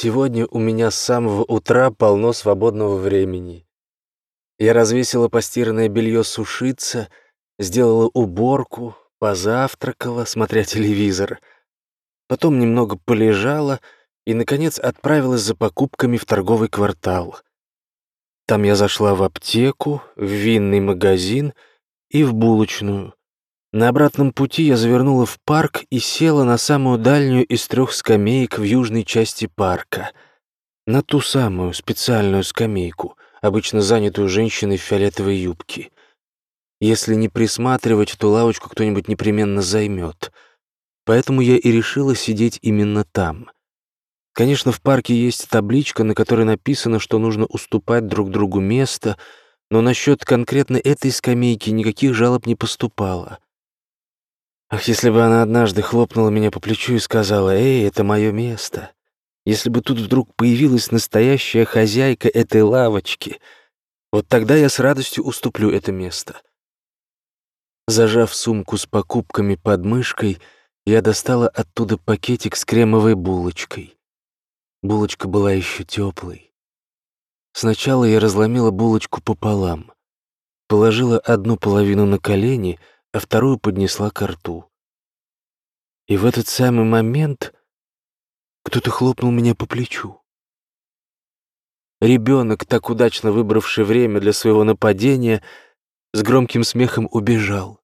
Сегодня у меня с самого утра полно свободного времени. Я развесила постиранное белье сушиться, сделала уборку, позавтракала, смотря телевизор. Потом немного полежала и, наконец, отправилась за покупками в торговый квартал. Там я зашла в аптеку, в винный магазин и в булочную. На обратном пути я завернула в парк и села на самую дальнюю из трех скамеек в южной части парка. На ту самую специальную скамейку, обычно занятую женщиной в фиолетовой юбке. Если не присматривать, то лавочку кто-нибудь непременно займет. Поэтому я и решила сидеть именно там. Конечно, в парке есть табличка, на которой написано, что нужно уступать друг другу место, но насчет конкретно этой скамейки никаких жалоб не поступало. Ах, если бы она однажды хлопнула меня по плечу и сказала, «Эй, это мое место!» Если бы тут вдруг появилась настоящая хозяйка этой лавочки, вот тогда я с радостью уступлю это место. Зажав сумку с покупками под мышкой, я достала оттуда пакетик с кремовой булочкой. Булочка была еще теплой. Сначала я разломила булочку пополам, положила одну половину на колени — а вторую поднесла к рту. И в этот самый момент кто-то хлопнул меня по плечу. Ребенок, так удачно выбравший время для своего нападения, с громким смехом убежал.